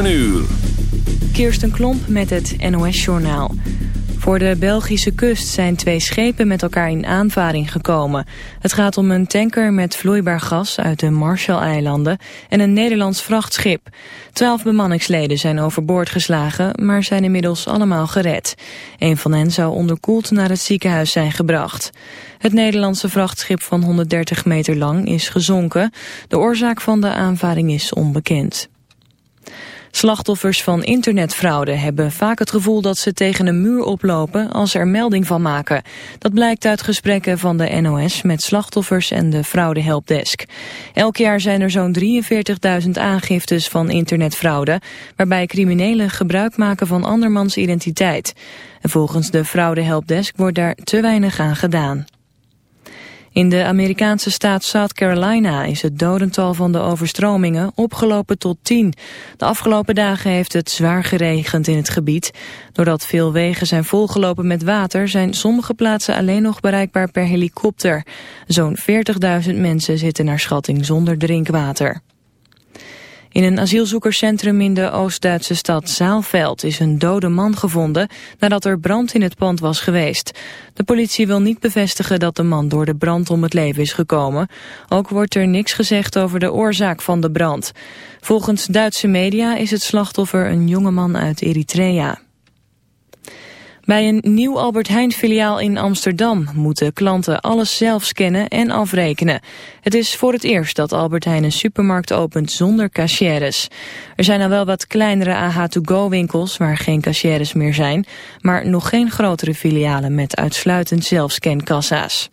uur. Kirsten Klomp met het NOS-journaal. Voor de Belgische kust zijn twee schepen met elkaar in aanvaring gekomen. Het gaat om een tanker met vloeibaar gas uit de Marshall-eilanden en een Nederlands vrachtschip. Twaalf bemanningsleden zijn overboord geslagen, maar zijn inmiddels allemaal gered. Een van hen zou onderkoeld naar het ziekenhuis zijn gebracht. Het Nederlandse vrachtschip van 130 meter lang is gezonken. De oorzaak van de aanvaring is onbekend. Slachtoffers van internetfraude hebben vaak het gevoel dat ze tegen een muur oplopen als er melding van maken. Dat blijkt uit gesprekken van de NOS met slachtoffers en de fraudehelpdesk. Elk jaar zijn er zo'n 43.000 aangiftes van internetfraude, waarbij criminelen gebruik maken van andermans identiteit. En volgens de fraudehelpdesk wordt daar te weinig aan gedaan. In de Amerikaanse staat South Carolina is het dodental van de overstromingen opgelopen tot 10. De afgelopen dagen heeft het zwaar geregend in het gebied. Doordat veel wegen zijn volgelopen met water zijn sommige plaatsen alleen nog bereikbaar per helikopter. Zo'n 40.000 mensen zitten naar schatting zonder drinkwater. In een asielzoekerscentrum in de Oost-Duitse stad Zaalveld is een dode man gevonden nadat er brand in het pand was geweest. De politie wil niet bevestigen dat de man door de brand om het leven is gekomen. Ook wordt er niks gezegd over de oorzaak van de brand. Volgens Duitse media is het slachtoffer een jongeman uit Eritrea. Bij een nieuw Albert Heijn filiaal in Amsterdam moeten klanten alles zelf scannen en afrekenen. Het is voor het eerst dat Albert Heijn een supermarkt opent zonder cashiers. Er zijn al wel wat kleinere AH2Go winkels waar geen cashiers meer zijn, maar nog geen grotere filialen met uitsluitend zelfscankassa's.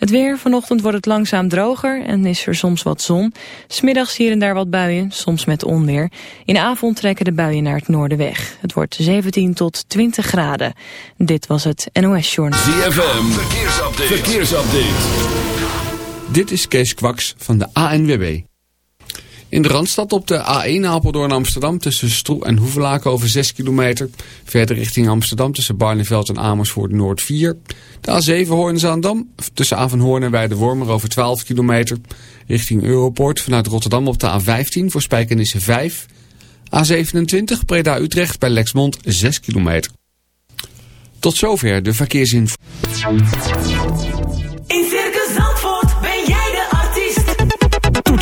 Het weer, vanochtend wordt het langzaam droger en is er soms wat zon. Smiddags hier en daar wat buien, soms met onweer. In de avond trekken de buien naar het noorden weg. Het wordt 17 tot 20 graden. Dit was het NOS Journal. ZFM, verkeersupdate. verkeersupdate. Dit is Kees Kwaks van de ANWB. In de Randstad op de A1 Apeldoorn Amsterdam tussen Stroe en Hoevelaken over 6 kilometer. Verder richting Amsterdam tussen Barneveld en Amersfoort Noord 4. De A7 Hoorn-Zaandam tussen Avenhoorn en Weidewormer over 12 kilometer. Richting Europort vanuit Rotterdam op de A15 voor Spijkenisse 5. A27 Breda-Utrecht bij Lexmond 6 kilometer. Tot zover de verkeersinformatie.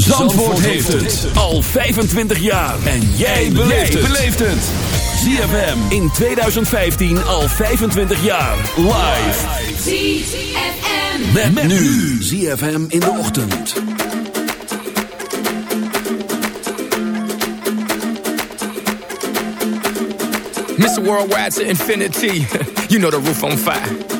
Zandvoort heeft het al 25 jaar. En jij beleeft het. ZFM in 2015 al 25 jaar. Live. ZFM. Met, nu. ZFM in de ochtend. Mr. Worldwide to infinity. you know the roof on fire.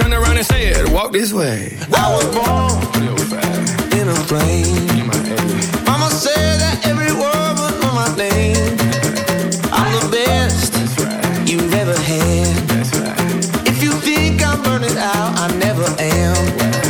Turned around and said, "Walk this way." I was born in a plane. Mama said that every word was on my name. I'm the best you've ever had. If you think I'm burning out, I never am.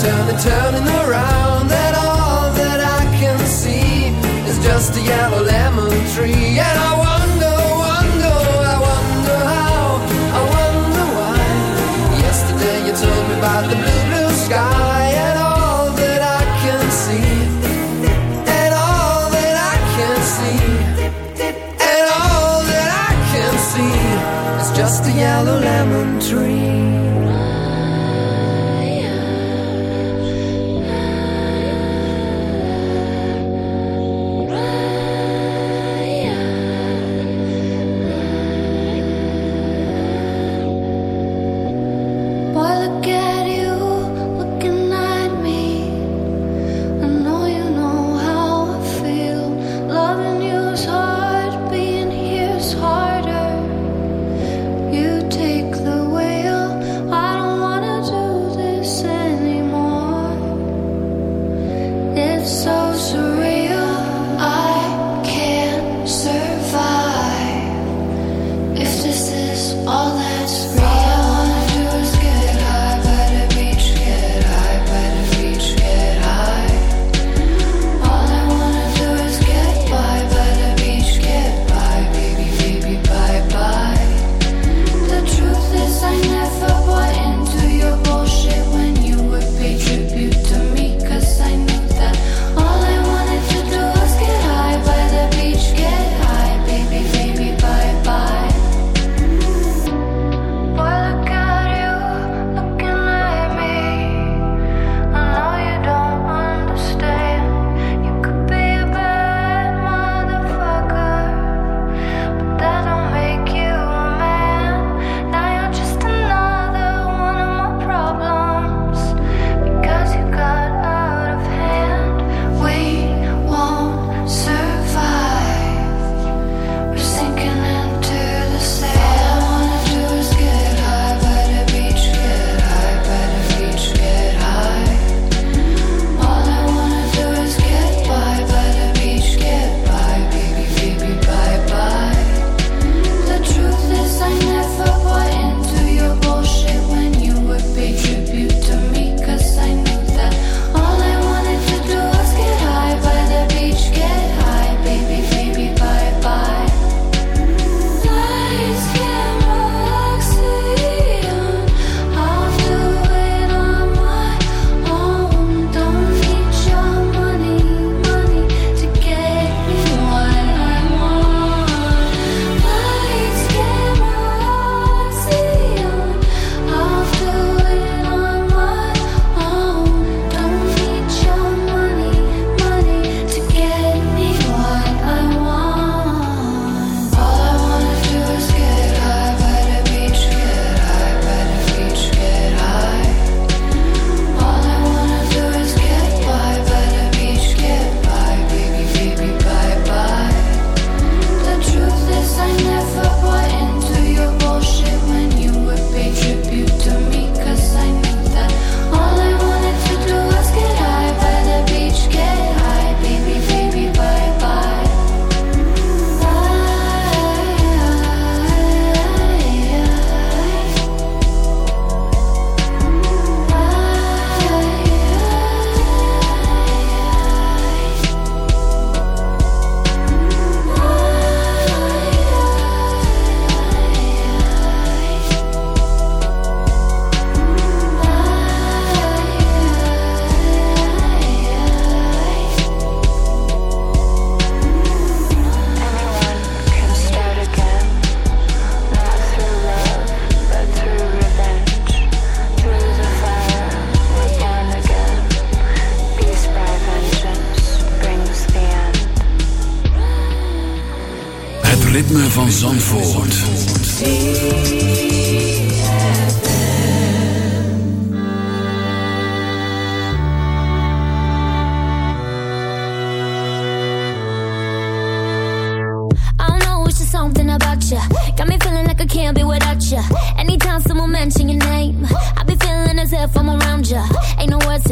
turning, turning around, and all that I can see is just a yellow lemon tree. And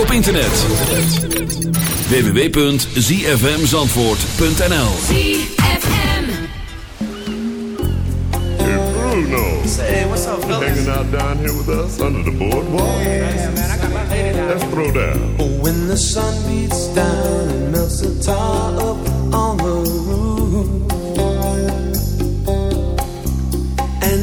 Ook op internet. www.zfmzandvoort.nl ZFM. Bruno. Say, what's up, You hanging out down here with us under the boardwalk? Let's throw down. When the sun beats down and melts the tar up on the roof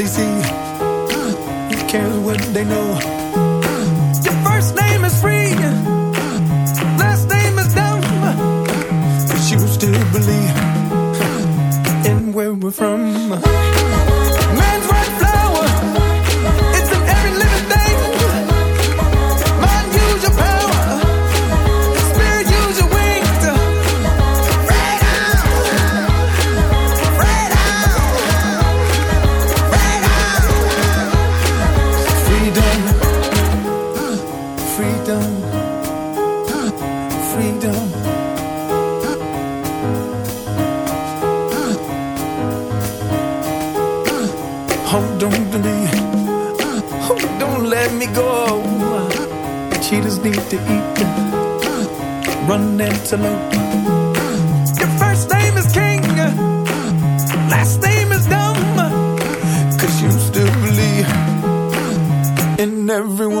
They see? Who cares what they know? Your first name is free. From. Need to eat, run antelope. Your first name is King, last name is Dumb. Cause you still believe in everyone.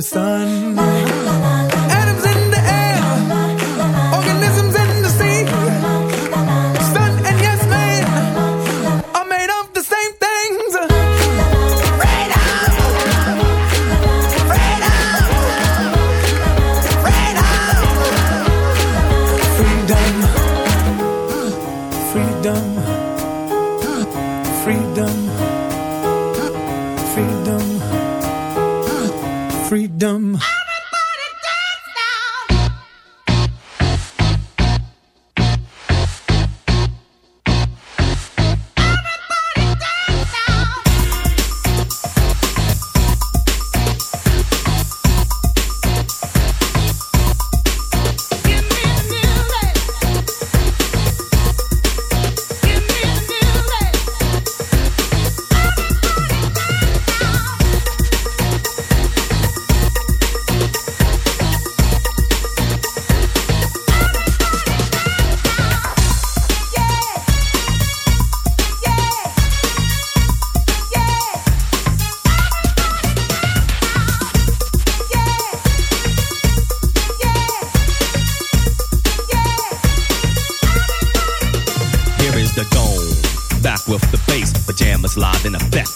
Left